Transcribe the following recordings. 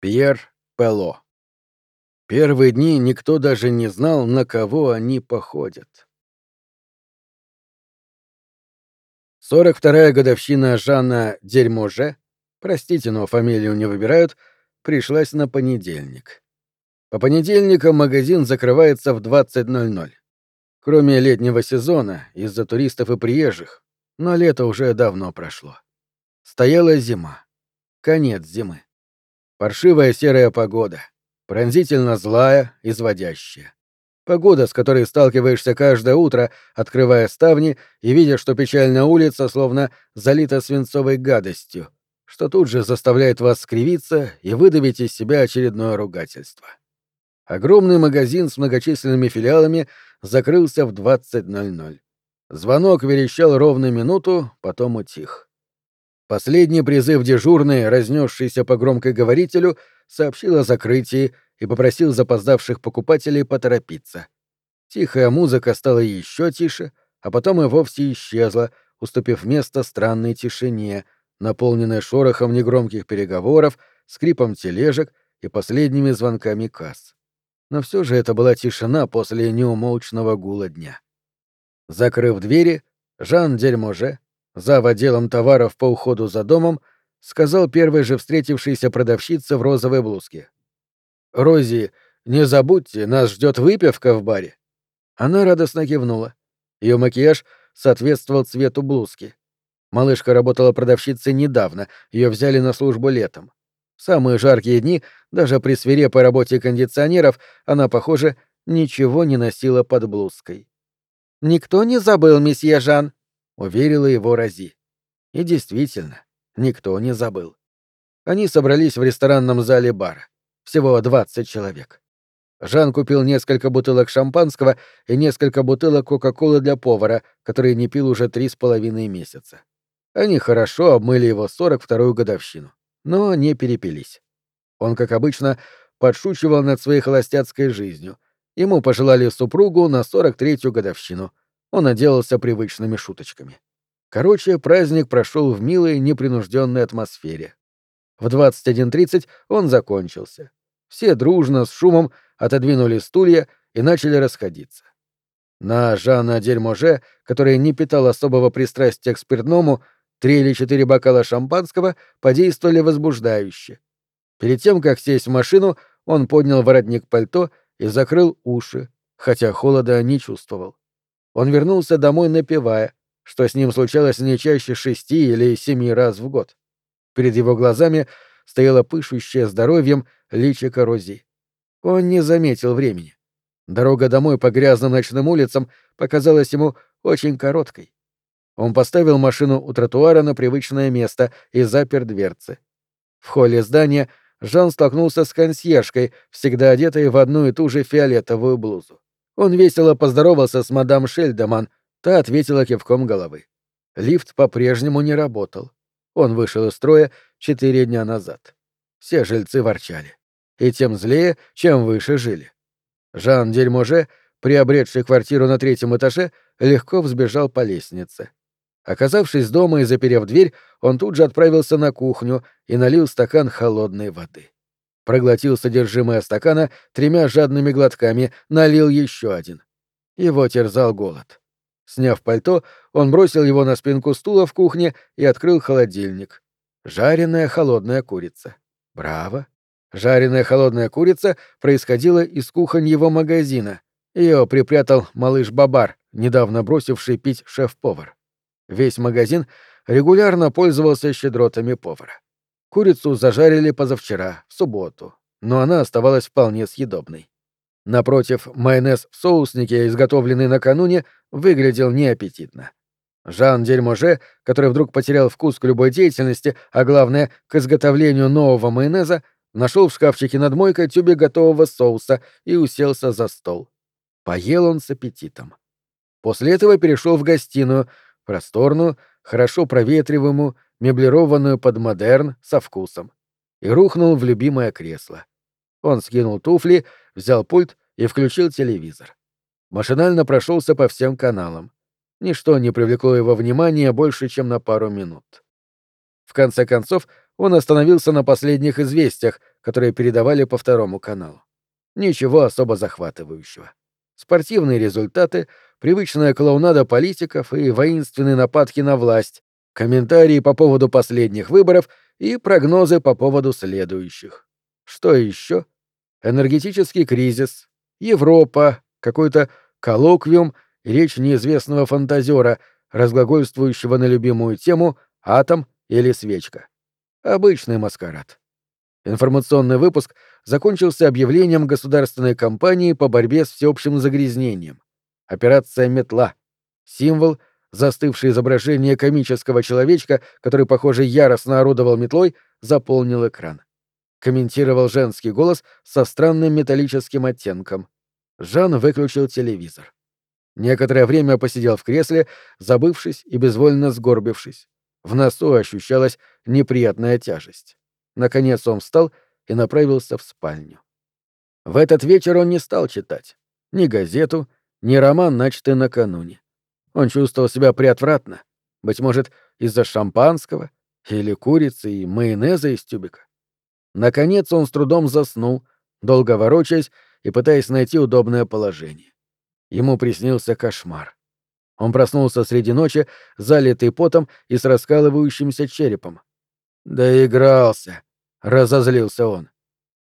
Пьер Пело. Первые дни никто даже не знал, на кого они походят. 42-я годовщина Жана Дерьможе, простите, но фамилию не выбирают, пришлась на понедельник. По понедельникам магазин закрывается в 20.00. Кроме летнего сезона, из-за туристов и приезжих, но лето уже давно прошло. Стояла зима. Конец зимы. Паршивая серая погода. Пронзительно злая, изводящая. Погода, с которой сталкиваешься каждое утро, открывая ставни и видя, что печальная улица словно залита свинцовой гадостью, что тут же заставляет вас скривиться и выдавить из себя очередное ругательство. Огромный магазин с многочисленными филиалами закрылся в 20.00. Звонок верещал ровно минуту, потом утих. Последний призыв дежурный, разнесшийся по громкоговорителю, сообщил о закрытии и попросил запоздавших покупателей поторопиться. Тихая музыка стала еще тише, а потом и вовсе исчезла, уступив место странной тишине, наполненной шорохом негромких переговоров, скрипом тележек и последними звонками касс. Но все же это была тишина после неумолчного гула дня. Закрыв двери, Жан Дельможе, зав. отделом товаров по уходу за домом, сказал первой же встретившейся продавщице в розовой блузке. «Рози, не забудьте, нас ждет выпивка в баре». Она радостно кивнула. Ее макияж соответствовал цвету блузки. Малышка работала продавщицей недавно, ее взяли на службу летом. В самые жаркие дни, даже при свирепой работе кондиционеров, она, похоже, ничего не носила под блузкой. «Никто не забыл, месье Жан», уверила его Рози. И действительно, никто не забыл. Они собрались в ресторанном зале бара. Всего 20 человек. Жан купил несколько бутылок шампанского и несколько бутылок Кока-Колы для повара, который не пил уже три с половиной месяца. Они хорошо обмыли его 42-ю годовщину, но не перепились. Он, как обычно, подшучивал над своей холостяцкой жизнью. Ему пожелали супругу на 43-ю годовщину, он отделался привычными шуточками. Короче, праздник прошел в милой, непринужденной атмосфере. В 21.30 он закончился. Все дружно, с шумом, отодвинули стулья и начали расходиться. На Жана Дерьможе, который не питал особого пристрастия к спиртному, три или четыре бокала шампанского подействовали возбуждающе. Перед тем, как сесть в машину, он поднял воротник пальто и закрыл уши, хотя холода не чувствовал. Он вернулся домой, напевая, что с ним случалось не чаще шести или семи раз в год. Перед его глазами стояла пышущая здоровьем личико Рози. Он не заметил времени. Дорога домой по грязным ночным улицам показалась ему очень короткой. Он поставил машину у тротуара на привычное место и запер дверцы. В холле здания Жан столкнулся с консьержкой, всегда одетой в одну и ту же фиолетовую блузу. Он весело поздоровался с мадам Шельдеман, та ответила кивком головы. Лифт по-прежнему не работал. Он вышел из строя четыре дня назад. Все жильцы ворчали. И тем злее, чем выше жили. Жан Дельможе, приобретший квартиру на третьем этаже, легко взбежал по лестнице. Оказавшись дома и заперев дверь, он тут же отправился на кухню и налил стакан холодной воды проглотил содержимое стакана тремя жадными глотками, налил еще один. Его терзал голод. Сняв пальто, он бросил его на спинку стула в кухне и открыл холодильник. Жареная холодная курица. Браво. Жареная холодная курица происходила из кухоньего магазина. Ее припрятал малыш Бабар, недавно бросивший пить шеф-повар. Весь магазин регулярно пользовался щедротами повара. Курицу зажарили позавчера, в субботу, но она оставалась вполне съедобной. Напротив, майонез в соуснике, изготовленный накануне, выглядел неаппетитно. Жан Дельможе, который вдруг потерял вкус к любой деятельности, а главное, к изготовлению нового майонеза, нашел в шкафчике над мойкой тюбик готового соуса и уселся за стол. Поел он с аппетитом. После этого перешел в гостиную, просторную, хорошо проветриваемую, меблированную под модерн со вкусом, и рухнул в любимое кресло. Он скинул туфли, взял пульт и включил телевизор. Машинально прошелся по всем каналам. Ничто не привлекло его внимания больше, чем на пару минут. В конце концов, он остановился на последних известиях, которые передавали по второму каналу. Ничего особо захватывающего. Спортивные результаты, привычная клоунада политиков и воинственные нападки на власть, комментарии по поводу последних выборов и прогнозы по поводу следующих. Что еще? Энергетический кризис, Европа, какой-то коллоквиум речь неизвестного фантазера, разглагольствующего на любимую тему «атом» или «свечка». Обычный маскарад. Информационный выпуск закончился объявлением государственной кампании по борьбе с всеобщим загрязнением. Операция «Метла». Символ, застывшее изображение комического человечка, который, похоже, яростно орудовал метлой, заполнил экран. Комментировал женский голос со странным металлическим оттенком. Жан выключил телевизор. Некоторое время посидел в кресле, забывшись и безвольно сгорбившись. В носу ощущалась неприятная тяжесть. Наконец он встал и направился в спальню. В этот вечер он не стал читать ни газету, ни роман, начатый накануне. Он чувствовал себя приотвратно, быть может, из-за шампанского или курицы и майонеза из тюбика. Наконец он с трудом заснул, долго ворочаясь и пытаясь найти удобное положение. Ему приснился кошмар. Он проснулся среди ночи, залитый потом и с раскалывающимся черепом. «Доигрался», — разозлился он.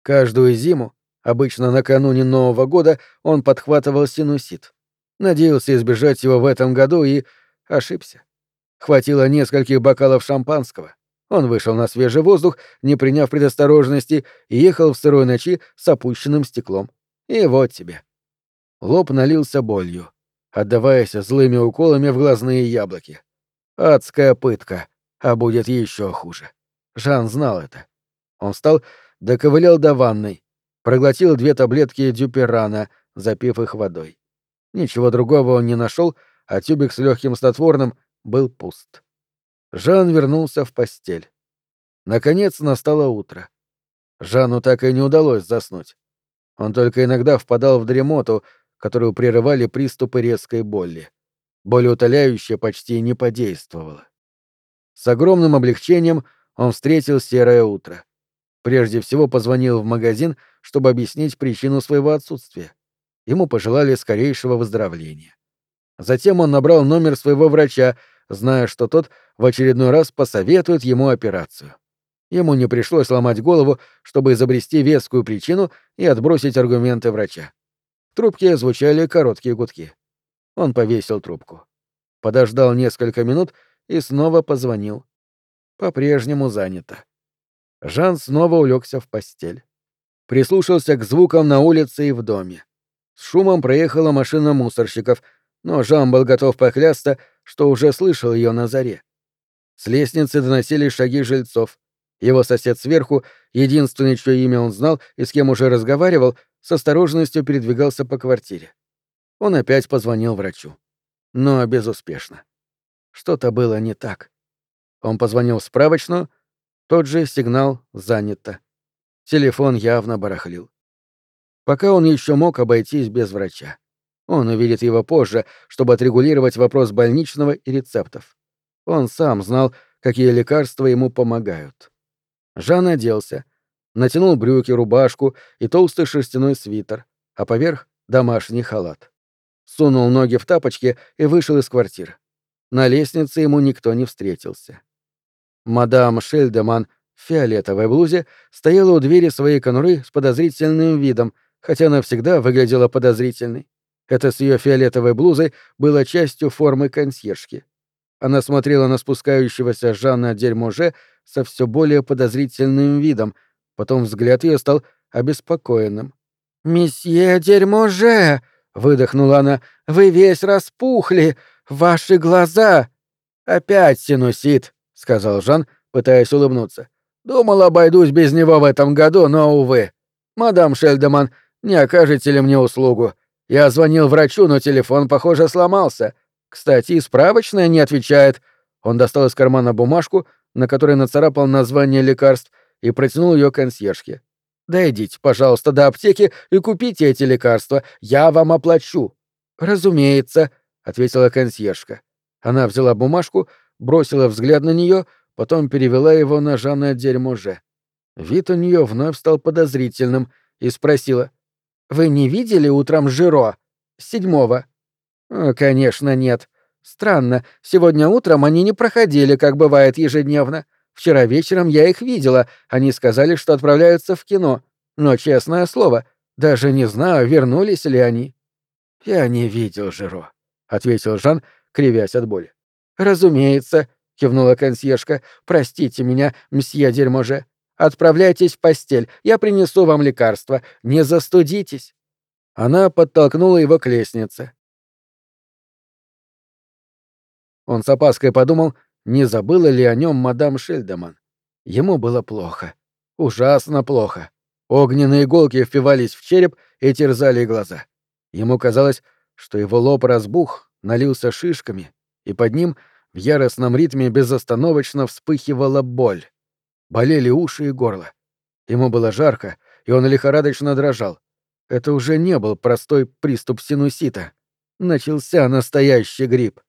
Каждую зиму, обычно накануне Нового года, он подхватывал синусит. Надеялся избежать его в этом году и ошибся. Хватило нескольких бокалов шампанского. Он вышел на свежий воздух, не приняв предосторожности, и ехал в сырой ночи с опущенным стеклом. И вот тебе. Лоб налился болью отдаваясь злыми уколами в глазные яблоки. Адская пытка, а будет еще хуже. Жан знал это. Он встал, доковылял до ванной, проглотил две таблетки дюперана, запив их водой. Ничего другого он не нашел, а тюбик с легким снотворным был пуст. Жан вернулся в постель. Наконец настало утро. Жану так и не удалось заснуть. Он только иногда впадал в дремоту, которую прерывали приступы резкой боли. Боль утоляющая почти не подействовала. С огромным облегчением он встретил серое утро. Прежде всего позвонил в магазин, чтобы объяснить причину своего отсутствия. Ему пожелали скорейшего выздоровления. Затем он набрал номер своего врача, зная, что тот в очередной раз посоветует ему операцию. Ему не пришлось ломать голову, чтобы изобрести вескую причину и отбросить аргументы врача трубке звучали короткие гудки. Он повесил трубку. Подождал несколько минут и снова позвонил. По-прежнему занято. Жан снова улегся в постель. Прислушался к звукам на улице и в доме. С шумом проехала машина мусорщиков, но Жан был готов поклясться, что уже слышал ее на заре. С лестницы доносились шаги жильцов. Его сосед сверху, единственный, чье имя он знал и с кем уже разговаривал, с осторожностью передвигался по квартире. Он опять позвонил врачу. Но безуспешно. Что-то было не так. Он позвонил в справочную, тот же сигнал «занято». Телефон явно барахлил. Пока он еще мог обойтись без врача. Он увидит его позже, чтобы отрегулировать вопрос больничного и рецептов. Он сам знал, какие лекарства ему помогают. Жан оделся, натянул брюки, рубашку и толстый шерстяной свитер, а поверх — домашний халат. Сунул ноги в тапочки и вышел из квартиры. На лестнице ему никто не встретился. Мадам Шельдеман в фиолетовой блузе стояла у двери своей конуры с подозрительным видом, хотя она всегда выглядела подозрительной. Это с ее фиолетовой блузой было частью формы консьержки. Она смотрела на спускающегося Жанна Дерьможе со все более подозрительным видом — Потом взгляд ее стал обеспокоенным. «Месье Дерьможе!» — выдохнула она. «Вы весь распухли! Ваши глаза!» «Опять синусит!» — сказал Жан, пытаясь улыбнуться. «Думал, обойдусь без него в этом году, но, увы. Мадам Шельдеман, не окажете ли мне услугу? Я звонил врачу, но телефон, похоже, сломался. Кстати, и справочная не отвечает». Он достал из кармана бумажку, на которой нацарапал название лекарств, и протянул ее консьержке. «Дойдите, пожалуйста, до аптеки и купите эти лекарства. Я вам оплачу». «Разумеется», — ответила консьержка. Она взяла бумажку, бросила взгляд на нее, потом перевела его на Жанна Дерьможе. Вид у нее вновь стал подозрительным и спросила. «Вы не видели утром Жиро? Седьмого?» «О, «Конечно, нет. Странно, сегодня утром они не проходили, как бывает ежедневно. Вчера вечером я их видела, они сказали, что отправляются в кино. Но, честное слово, даже не знаю, вернулись ли они». «Я не видел Жиро», — ответил Жан, кривясь от боли. «Разумеется», — кивнула консьержка. «Простите меня, мсье Дерьможе. Отправляйтесь в постель, я принесу вам лекарство. Не застудитесь». Она подтолкнула его к лестнице. Он с опаской подумал, не забыла ли о нем мадам Шельдеман. Ему было плохо. Ужасно плохо. Огненные иголки впивались в череп и терзали глаза. Ему казалось, что его лоб разбух, налился шишками, и под ним в яростном ритме безостановочно вспыхивала боль. Болели уши и горло. Ему было жарко, и он лихорадочно дрожал. Это уже не был простой приступ синусита. Начался настоящий грипп.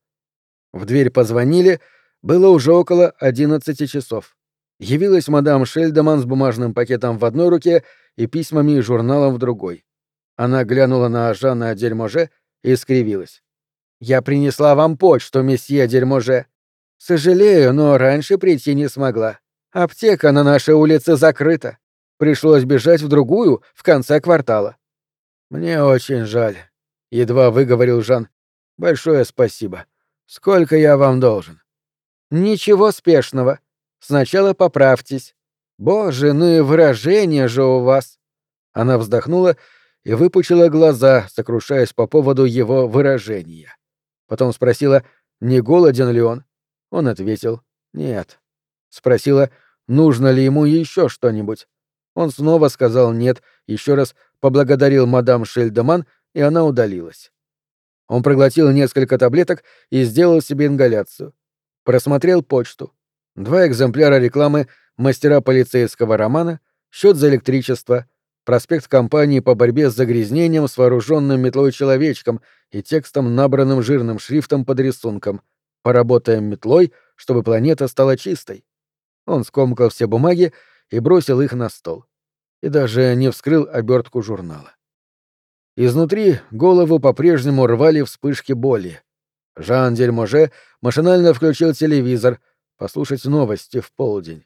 В дверь позвонили, было уже около одиннадцати часов. Явилась мадам Шельдеман с бумажным пакетом в одной руке и письмами и журналом в другой. Она глянула на Жана Дерьможе и скривилась. «Я принесла вам почту, месье Дерьможе. Сожалею, но раньше прийти не смогла. Аптека на нашей улице закрыта. Пришлось бежать в другую, в конце квартала. Мне очень жаль, едва выговорил Жан. Большое спасибо. Сколько я вам должен? Ничего спешного. Сначала поправьтесь. Боже, ну и выражение же у вас. Она вздохнула и выпучила глаза, сокрушаясь по поводу его выражения. Потом спросила, не голоден ли он. Он ответил, нет. Спросила, нужно ли ему еще что-нибудь. Он снова сказал «нет», еще раз поблагодарил мадам Шельдеман, и она удалилась. Он проглотил несколько таблеток и сделал себе ингаляцию. Просмотрел почту. Два экземпляра рекламы «Мастера полицейского романа», счет за электричество, проспект компании по борьбе с загрязнением с вооруженным метлой человечком и текстом, набранным жирным шрифтом под рисунком «Поработаем метлой, чтобы планета стала чистой». Он скомкал все бумаги и бросил их на стол. И даже не вскрыл обертку журнала. Изнутри голову по-прежнему рвали вспышки боли. Жан Дельможе машинально включил телевизор, послушать новости в полдень.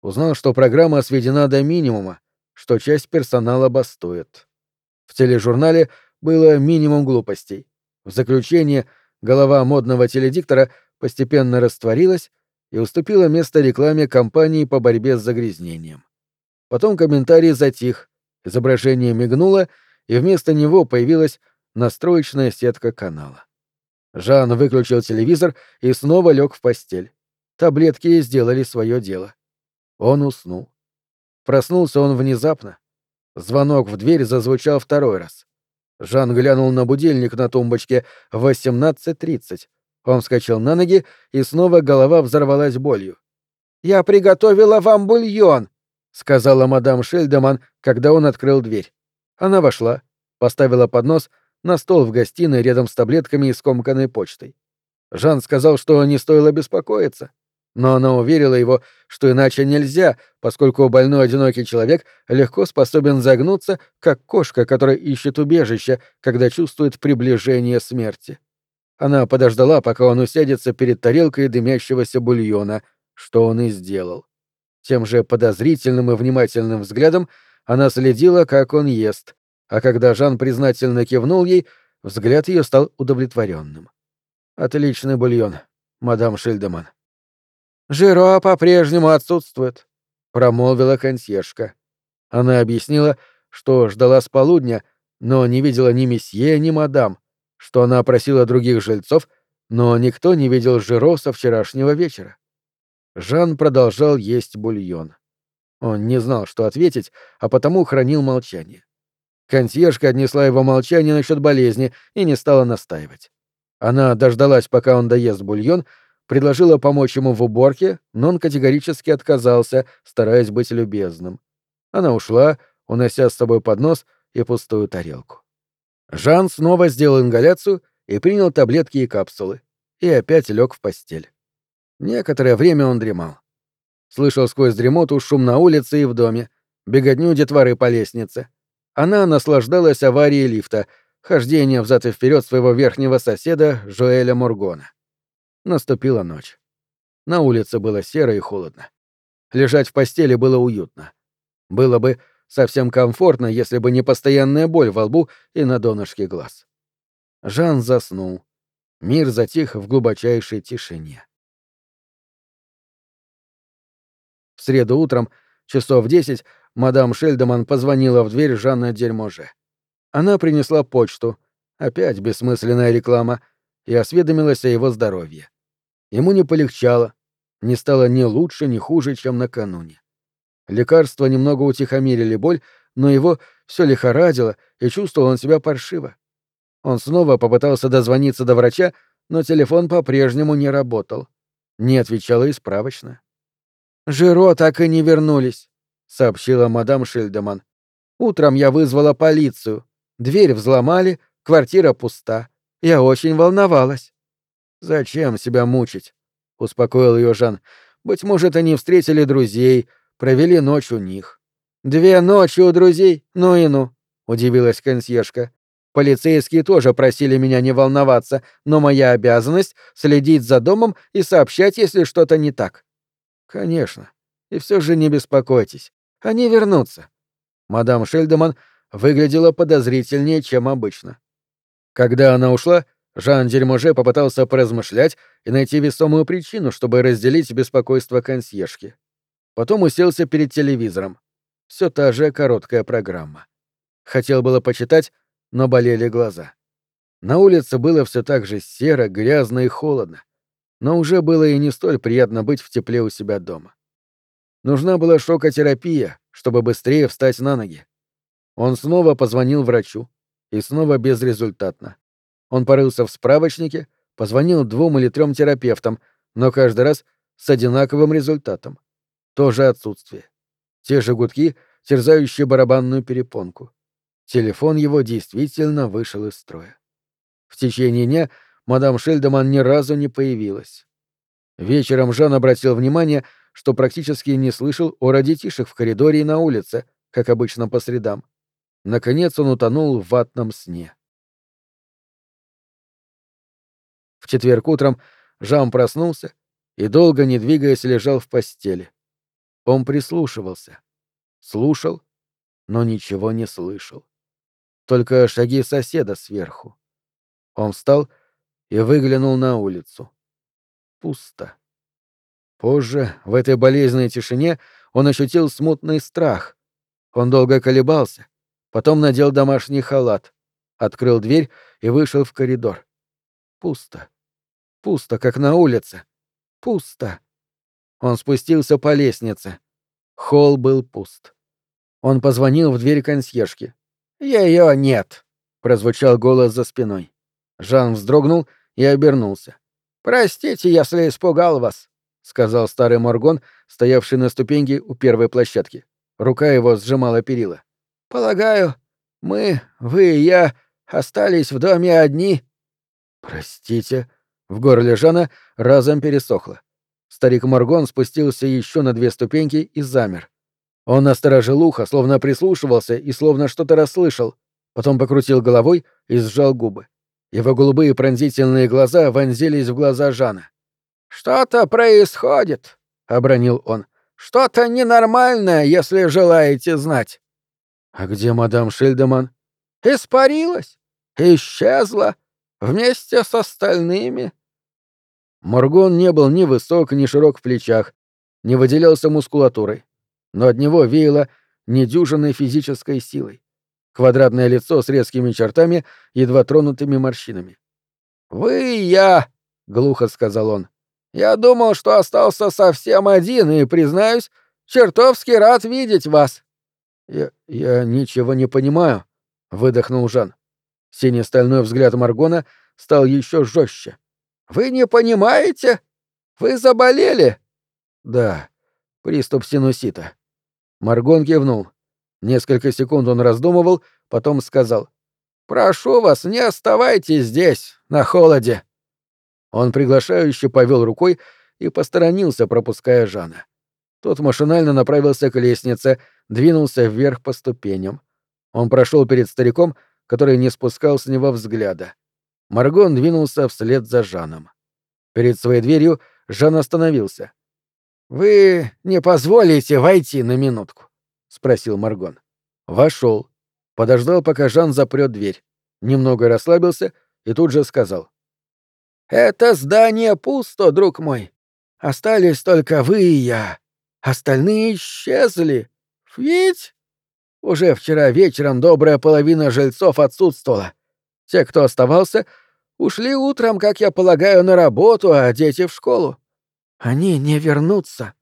Узнал, что программа сведена до минимума, что часть персонала бастует. В тележурнале было минимум глупостей. В заключение голова модного теледиктора постепенно растворилась, и уступила место рекламе кампании по борьбе с загрязнением. Потом комментарий затих, изображение мигнуло, и вместо него появилась настроечная сетка канала. Жан выключил телевизор и снова лег в постель. Таблетки сделали свое дело. Он уснул. Проснулся он внезапно. Звонок в дверь зазвучал второй раз. Жан глянул на будильник на тумбочке 18.30. Он вскочил на ноги, и снова голова взорвалась болью. «Я приготовила вам бульон!» — сказала мадам Шельдеман, когда он открыл дверь. Она вошла, поставила поднос на стол в гостиной рядом с таблетками и скомканной почтой. Жан сказал, что не стоило беспокоиться, но она уверила его, что иначе нельзя, поскольку больной одинокий человек легко способен загнуться, как кошка, которая ищет убежище, когда чувствует приближение смерти. Она подождала, пока он усядется перед тарелкой дымящегося бульона, что он и сделал. Тем же подозрительным и внимательным взглядом она следила, как он ест, а когда Жан признательно кивнул ей, взгляд ее стал удовлетворенным. «Отличный бульон, мадам Шильдеман». «Жиро по-прежнему отсутствует», — промолвила консьержка. Она объяснила, что ждала с полудня, но не видела ни месье, ни мадам, что она опросила других жильцов, но никто не видел Жиро со вчерашнего вечера. Жан продолжал есть бульон. Он не знал, что ответить, а потому хранил молчание. Консьержка отнесла его молчание насчет болезни и не стала настаивать. Она дождалась, пока он доест бульон, предложила помочь ему в уборке, но он категорически отказался, стараясь быть любезным. Она ушла, унося с собой поднос и пустую тарелку. Жан снова сделал ингаляцию и принял таблетки и капсулы, и опять лег в постель. Некоторое время он дремал. Слышал сквозь дремоту шум на улице и в доме, беготню детворы по лестнице. Она наслаждалась аварией лифта, хождением взад и вперед своего верхнего соседа Жоэля Моргона. Наступила ночь. На улице было серо и холодно. Лежать в постели было уютно. Было бы совсем комфортно, если бы не постоянная боль во лбу и на донышке глаз. Жан заснул. Мир затих в глубочайшей тишине. В среду утром, часов десять, мадам Шельдеман позвонила в дверь Жанна Дерьможе. Она принесла почту, опять бессмысленная реклама, и осведомилась о его здоровье. Ему не полегчало, не стало ни лучше, ни хуже, чем накануне. Лекарства немного утихомирили боль, но его все лихорадило, и чувствовал он себя паршиво. Он снова попытался дозвониться до врача, но телефон по-прежнему не работал. Не отвечала и справочная. «Жиро так и не вернулись», — сообщила мадам Шильдеман. «Утром я вызвала полицию. Дверь взломали, квартира пуста. Я очень волновалась». «Зачем себя мучить?» — успокоил ее Жан. «Быть может, они встретили друзей, провели ночь у них». «Две ночи у друзей? Ну и ну», — удивилась консьержка. «Полицейские тоже просили меня не волноваться, но моя обязанность — следить за домом и сообщать, если что-то не так». «Конечно. И все же не беспокойтесь. Они вернутся». Мадам Шельдеман выглядела подозрительнее, чем обычно. Когда она ушла, Жан Дерьможе попытался поразмышлять и найти весомую причину, чтобы разделить беспокойство консьержки. Потом уселся перед телевизором. Все та же короткая программа. Хотел было почитать, но болели глаза. На улице было все так же серо, грязно и холодно. Но уже было и не столь приятно быть в тепле у себя дома. Нужна была шокотерапия, чтобы быстрее встать на ноги. Он снова позвонил врачу, и снова безрезультатно. Он порылся в справочнике, позвонил двум или трем терапевтам, но каждый раз с одинаковым результатом. Тоже отсутствие. Те же гудки, терзающие барабанную перепонку. Телефон его действительно вышел из строя. В течение дня мадам Шельдеман ни разу не появилась. Вечером Жан обратил внимание, что практически не слышал о родитишек в коридоре и на улице, как обычно по средам. Наконец он утонул в ватном сне. В четверг утром Жан проснулся и, долго не двигаясь, лежал в постели. Он прислушивался. Слушал, но ничего не слышал. Только шаги соседа сверху. Он встал и выглянул на улицу. Пусто. Позже, в этой болезненной тишине, он ощутил смутный страх. Он долго колебался, потом надел домашний халат, открыл дверь и вышел в коридор. Пусто. Пусто, как на улице. Пусто. Он спустился по лестнице. Холл был пуст. Он позвонил в дверь консьержки. «Ее нет», — прозвучал голос за спиной. Жан вздрогнул и обернулся. «Простите, если испугал вас», — сказал старый Моргон, стоявший на ступеньке у первой площадки. Рука его сжимала перила. «Полагаю, мы, вы и я остались в доме одни». «Простите», в горле Жана разом пересохло. Старик Моргон спустился еще на две ступеньки и замер. Он насторожил ухо, словно прислушивался и словно что-то расслышал, потом покрутил головой и сжал губы. Его голубые пронзительные глаза вонзились в глаза Жана. «Что-то происходит», — обронил он. «Что-то ненормальное, если желаете знать». «А где мадам Шильдеман?» «Испарилась. Исчезла. Вместе с остальными. Моргон не был ни высок, ни широк в плечах, не выделялся мускулатурой, но от него веяло недюжинной физической силой. Квадратное лицо с резкими чертами, едва тронутыми морщинами. «Вы и я», — глухо сказал он. «Я думал, что остался совсем один, и, признаюсь, чертовски рад видеть вас». «Я... я ничего не понимаю», — выдохнул Жан. Синий стальной взгляд Маргона стал еще жестче. «Вы не понимаете? Вы заболели?» «Да, приступ синусита». Маргон кивнул. Несколько секунд он раздумывал, потом сказал. «Прошу вас, не оставайтесь здесь, на холоде». Он приглашающе повел рукой и посторонился, пропуская Жана. Тот машинально направился к лестнице, двинулся вверх по ступеням. Он прошел перед стариком, который не спускал с него взгляда. Маргон двинулся вслед за Жаном. Перед своей дверью Жан остановился. «Вы не позволите войти на минутку?» — спросил Маргон. Вошел. Подождал, пока Жан запрет дверь. Немного расслабился и тут же сказал. «Это здание пусто, друг мой. Остались только вы и я. Остальные исчезли. Ведь уже вчера вечером добрая половина жильцов отсутствовала. Те, кто оставался, ушли утром, как я полагаю, на работу, а дети в школу. Они не вернутся.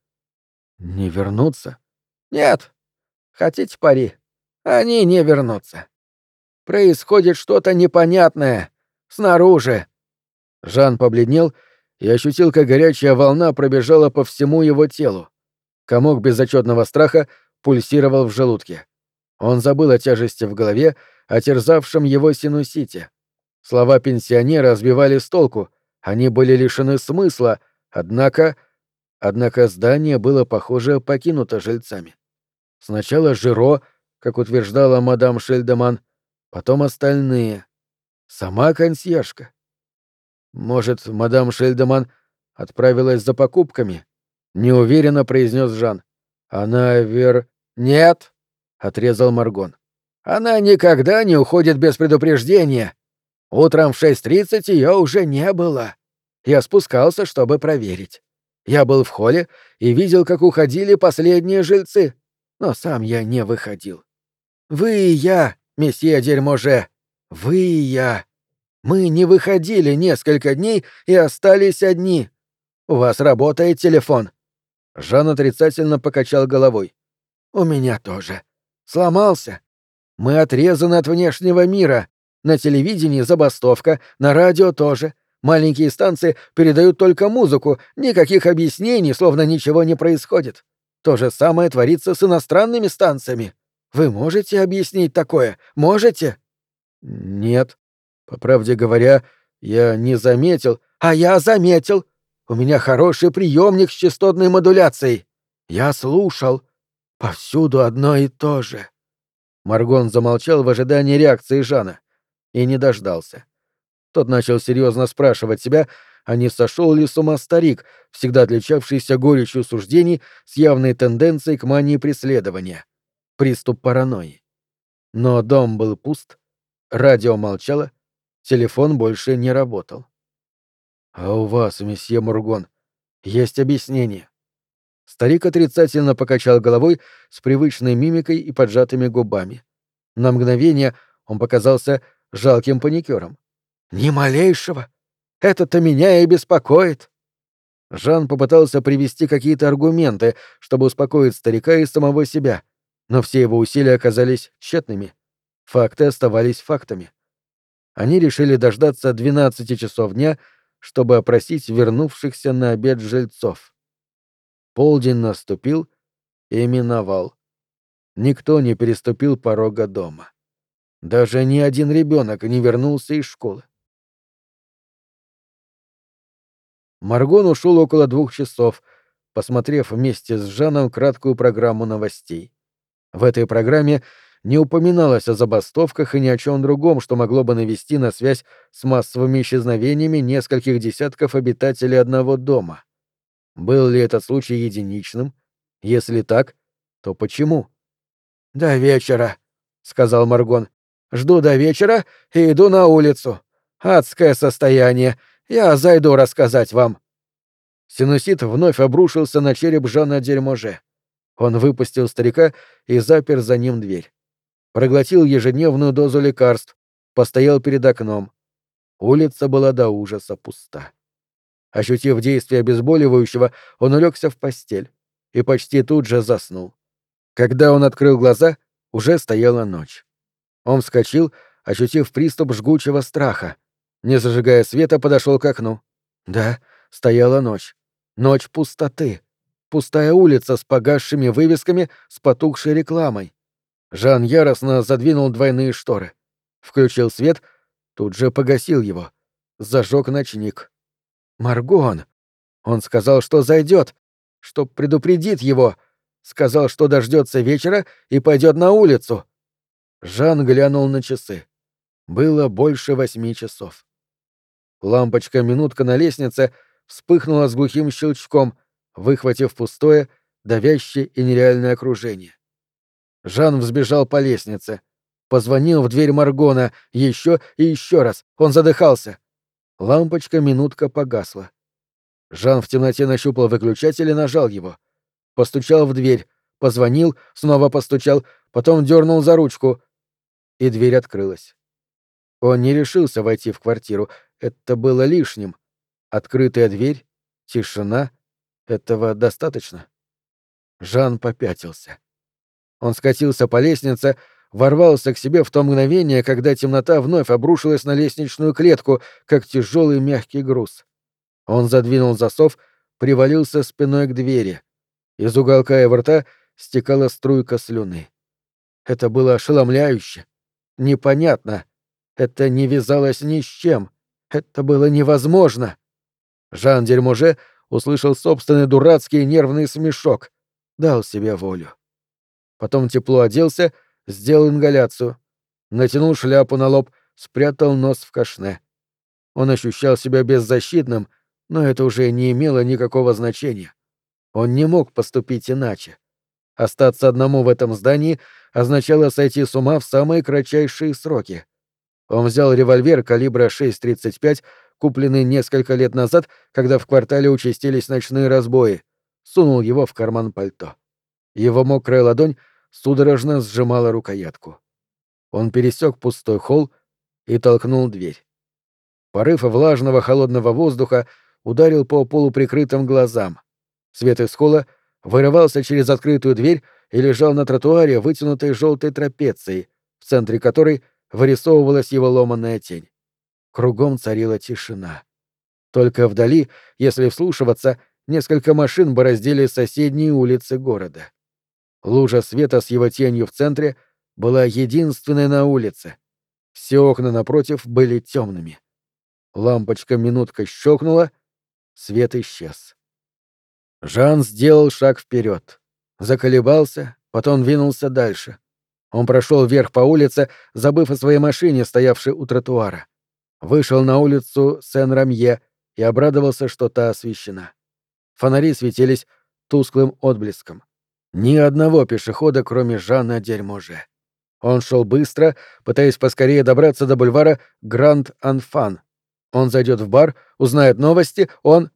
Не вернутся? Нет. Хотите пари? Они не вернутся. Происходит что-то непонятное. Снаружи. Жан побледнел и ощутил, как горячая волна пробежала по всему его телу. Комок безотчетного страха пульсировал в желудке. Он забыл о тяжести в голове, о терзавшем его синусите. Слова пенсионера сбивали с толку, они были лишены смысла, однако... Однако здание было, похоже, покинуто жильцами. Сначала Жиро, как утверждала мадам Шельдеман, потом остальные. Сама консьержка. Может, мадам Шельдеман отправилась за покупками? Неуверенно произнес Жан. Она вер... Нет, отрезал Маргон. Она никогда не уходит без предупреждения. Утром в 6.30 ее уже не было. Я спускался, чтобы проверить. Я был в холле и видел, как уходили последние жильцы, но сам я не выходил. Вы и я, месье Дерьможе, вы и я. Мы не выходили несколько дней и остались одни. У вас работает телефон. Жан отрицательно покачал головой. У меня тоже. Сломался. Мы отрезаны от внешнего мира. На телевидении забастовка, на радио тоже. Маленькие станции передают только музыку, никаких объяснений, словно ничего не происходит. То же самое творится с иностранными станциями. Вы можете объяснить такое? Можете? Нет. По правде говоря, я не заметил. А я заметил. У меня хороший приемник с частотной модуляцией. Я слушал. Повсюду одно и то же. Маргон замолчал в ожидании реакции Жана и не дождался. Тот начал серьезно спрашивать себя, а не сошел ли с ума старик, всегда отличавшийся горечью суждений с явной тенденцией к мании преследования. Приступ паранойи. Но дом был пуст, радио молчало, телефон больше не работал. «А у вас, месье Мургон, есть объяснение?» Старик отрицательно покачал головой с привычной мимикой и поджатыми губами. На мгновение он показался жалким паникером. «Ни малейшего! Это-то меня и беспокоит!» Жан попытался привести какие-то аргументы, чтобы успокоить старика и самого себя, но все его усилия оказались тщетными. Факты оставались фактами. Они решили дождаться 12 часов дня, чтобы опросить вернувшихся на обед жильцов. Полдень наступил и миновал. Никто не переступил порога дома. Даже ни один ребенок не вернулся из школы. Маргон ушел около двух часов, посмотрев вместе с Жаном краткую программу новостей. В этой программе не упоминалось о забастовках и ни о чем другом, что могло бы навести на связь с массовыми исчезновениями нескольких десятков обитателей одного дома. Был ли этот случай единичным? Если так, то почему? «До вечера», — сказал Маргон. «Жду до вечера и иду на улицу. Адское состояние. Я зайду рассказать вам». Синусит вновь обрушился на череп Жана Дерьможе. Он выпустил старика и запер за ним дверь. Проглотил ежедневную дозу лекарств, постоял перед окном. Улица была до ужаса пуста. Ощутив действие обезболивающего, он улегся в постель и почти тут же заснул. Когда он открыл глаза, уже стояла ночь. Он вскочил, ощутив приступ жгучего страха. Не зажигая света, подошел к окну. Да, стояла ночь. Ночь пустоты. Пустая улица с погасшими вывесками, с потухшей рекламой. Жан яростно задвинул двойные шторы. Включил свет, тут же погасил его. Зажег ночник. Маргон. Он сказал, что зайдет. что предупредит его. Сказал, что дождется вечера и пойдет на улицу. Жан глянул на часы. Было больше восьми часов. Лампочка-минутка на лестнице вспыхнула с глухим щелчком, выхватив пустое, давящее и нереальное окружение. Жан взбежал по лестнице. Позвонил в дверь Маргона еще и еще раз. Он задыхался. Лампочка-минутка погасла. Жан в темноте нащупал выключатель и нажал его. Постучал в дверь, позвонил, снова постучал, потом дернул за ручку. И дверь открылась. Он не решился войти в квартиру. Это было лишним. Открытая дверь, тишина — этого достаточно. Жан попятился. Он скатился по лестнице, ворвался к себе в то мгновение, когда темнота вновь обрушилась на лестничную клетку, как тяжелый мягкий груз. Он задвинул засов, привалился спиной к двери. Из уголка его рта стекала струйка слюны. Это было ошеломляюще. Непонятно. Это не вязалось ни с чем. Это было невозможно. Жан Дерьможе услышал собственный дурацкий нервный смешок. Дал себе волю. Потом тепло оделся, сделал ингаляцию. Натянул шляпу на лоб, спрятал нос в кашне. Он ощущал себя беззащитным, но это уже не имело никакого значения. Он не мог поступить иначе. Остаться одному в этом здании означало сойти с ума в самые кратчайшие сроки. Он взял револьвер калибра 6.35, купленный несколько лет назад, когда в квартале участились ночные разбои, сунул его в карман пальто. Его мокрая ладонь судорожно сжимала рукоятку. Он пересек пустой холл и толкнул дверь. Порыв влажного холодного воздуха ударил по полуприкрытым глазам. Свет из холла вырывался через открытую дверь и лежал на тротуаре, вытянутой желтой трапецией, в центре которой вырисовывалась его ломаная тень. Кругом царила тишина. Только вдали, если вслушиваться, несколько машин бороздили соседние улицы города. Лужа света с его тенью в центре была единственной на улице. Все окна напротив были темными. Лампочка-минутка щелкнула, свет исчез. Жан сделал шаг вперед, заколебался, потом двинулся дальше. Он прошел вверх по улице, забыв о своей машине, стоявшей у тротуара. Вышел на улицу Сен-Рамье и обрадовался, что та освещена. Фонари светились тусклым отблеском. Ни одного пешехода, кроме Жана Дерьможе. Он шел быстро, пытаясь поскорее добраться до бульвара Гранд-Анфан. Он зайдет в бар, узнает новости, он...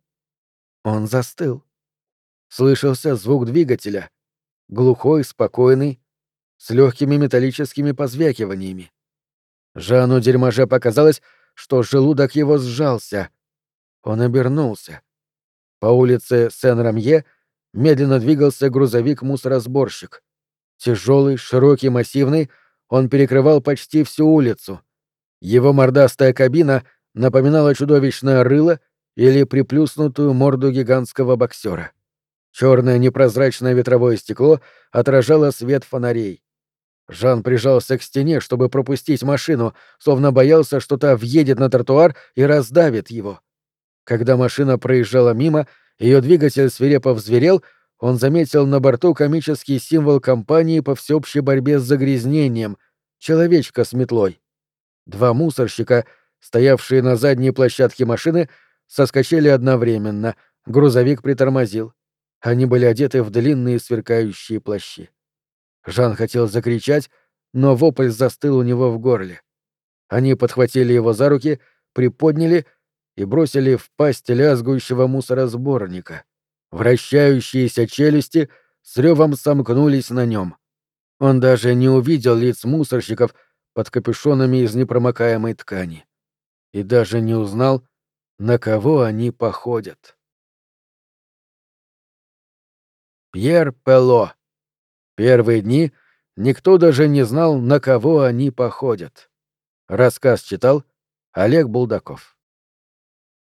Он застыл. Слышался звук двигателя. Глухой, спокойный, с легкими металлическими позвякиваниями. Жану Дерьможе показалось, что желудок его сжался. Он обернулся. По улице Сен-Рамье — медленно двигался грузовик-мусоросборщик. Тяжелый, широкий, массивный, он перекрывал почти всю улицу. Его мордастая кабина напоминала чудовищное рыло или приплюснутую морду гигантского боксера. Черное непрозрачное ветровое стекло отражало свет фонарей. Жан прижался к стене, чтобы пропустить машину, словно боялся, что та въедет на тротуар и раздавит его. Когда машина проезжала мимо, ее двигатель свирепо взверел, он заметил на борту комический символ компании по всеобщей борьбе с загрязнением — человечка с метлой. Два мусорщика, стоявшие на задней площадке машины, соскочили одновременно, грузовик притормозил. Они были одеты в длинные сверкающие плащи. Жан хотел закричать, но вопль застыл у него в горле. Они подхватили его за руки, приподняли и бросили в пасть лязгующего мусоросборника. Вращающиеся челюсти с ревом сомкнулись на нем. Он даже не увидел лиц мусорщиков под капюшонами из непромокаемой ткани. И даже не узнал, на кого они походят. Пьер Пело. Первые дни никто даже не знал, на кого они походят. Рассказ читал Олег Булдаков.